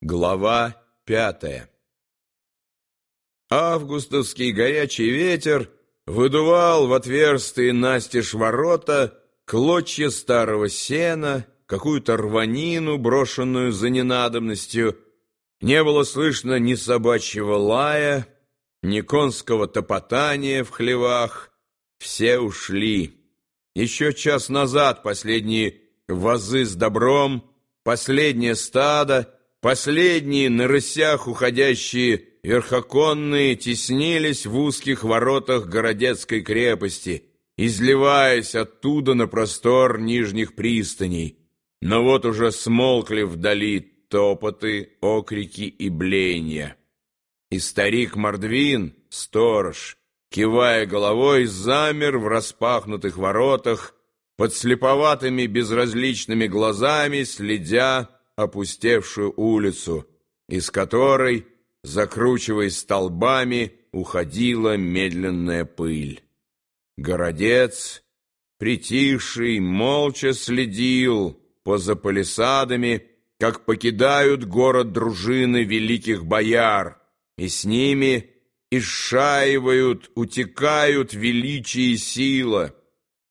Глава пятая Августовский горячий ветер выдувал в отверстые настежь ворота клочья старого сена, какую-то рванину, брошенную за ненадобностью. Не было слышно ни собачьего лая, ни конского топотания в хлевах. Все ушли. Еще час назад последние вазы с добром, последнее стадо, Последние на рысях уходящие верхоконные теснились в узких воротах городецкой крепости, изливаясь оттуда на простор нижних пристаней. Но вот уже смолкли вдали топоты, окрики и блеяния. И старик Мордвин, сторож, кивая головой, замер в распахнутых воротах, под слеповатыми безразличными глазами, следя опустевшую улицу, из которой, закручиваясь столбами, уходила медленная пыль. Городец, притихший, молча следил поза палисадами, как покидают город дружины великих бояр, и с ними исшаивают, утекают величие и сила,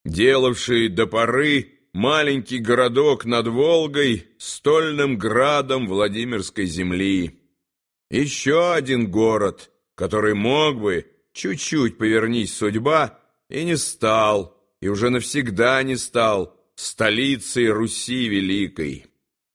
делавшие до поры маленький городок над Волгой, стольным градом Владимирской земли. Еще один город, который мог бы, чуть-чуть повернись судьба, и не стал, и уже навсегда не стал столицей Руси Великой.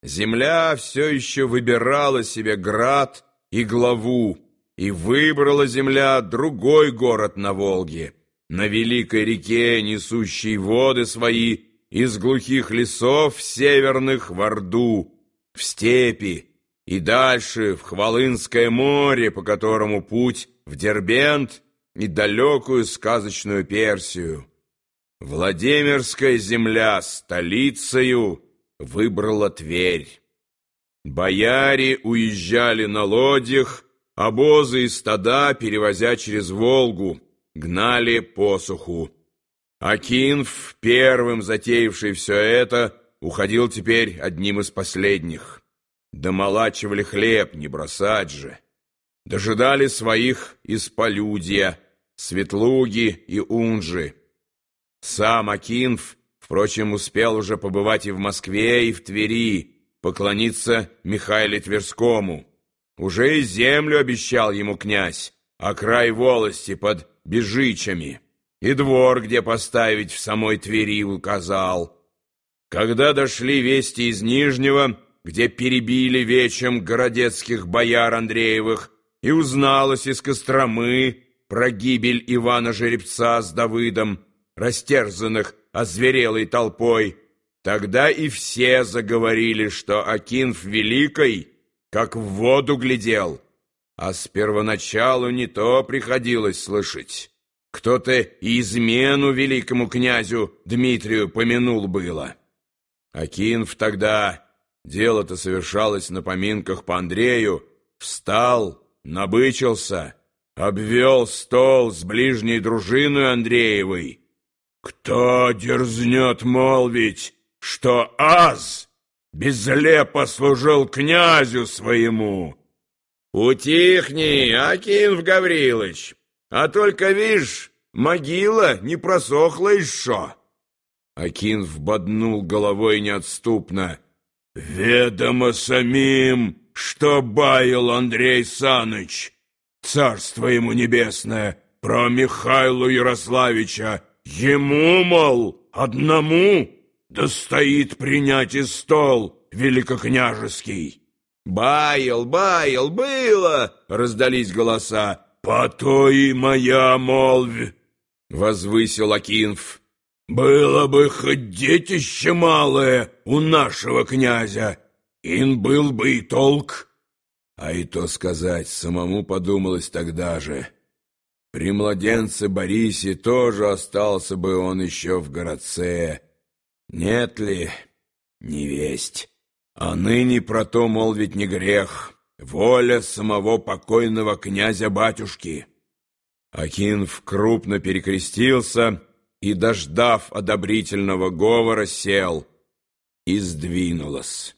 Земля все еще выбирала себе град и главу, и выбрала земля другой город на Волге, на великой реке, несущей воды свои, из глухих лесов северных в Орду, в степи и дальше в Хвалынское море, по которому путь в Дербент и далекую сказочную Персию. Владимирская земля столицею выбрала Тверь. Бояре уезжали на лодьях, обозы и стада, перевозя через Волгу, гнали посуху. Акинф, первым затеявший все это, уходил теперь одним из последних. Домолачивали хлеб, не бросать же. Дожидали своих из полюдья, Светлуги и Унжи. Сам Акинф, впрочем, успел уже побывать и в Москве, и в Твери, поклониться Михаиле Тверскому. Уже и землю обещал ему князь, а край волости под Бежичами и двор, где поставить в самой Твери, указал. Когда дошли вести из Нижнего, где перебили вечем городецких бояр Андреевых, и узналось из Костромы про гибель Ивана Жеребца с Давыдом, растерзанных озверелой толпой, тогда и все заговорили, что Акинф Великой, как в воду глядел, а с первоначалу не то приходилось слышать. Кто-то измену великому князю Дмитрию помянул было. Акинф тогда, дело-то совершалось на поминках по Андрею, встал, набычился, обвел стол с ближней дружиной Андреевой. Кто дерзнет молвить, что аз безлепо служил князю своему? Утихни, Акинф Гаврилович! А только, видишь, могила не просохла еще. Акин вбоднул головой неотступно. «Ведомо самим, что баял Андрей Саныч, царство ему небесное, про Михайлу Ярославича, ему, мол, одному достоит принять и стол великокняжеский». «Баял, баял, было!» — раздались голоса. «По то и моя молвь!» — возвысил Акинф. «Было бы хоть детище малое у нашего князя, ин был бы и толк». А и то сказать, самому подумалось тогда же. При младенце Борисе тоже остался бы он еще в городце. Нет ли, не весть. А ныне про то молвить не грех воля самого покойного князя-батюшки. Акинф крупно перекрестился и, дождав одобрительного говора, сел и сдвинулось.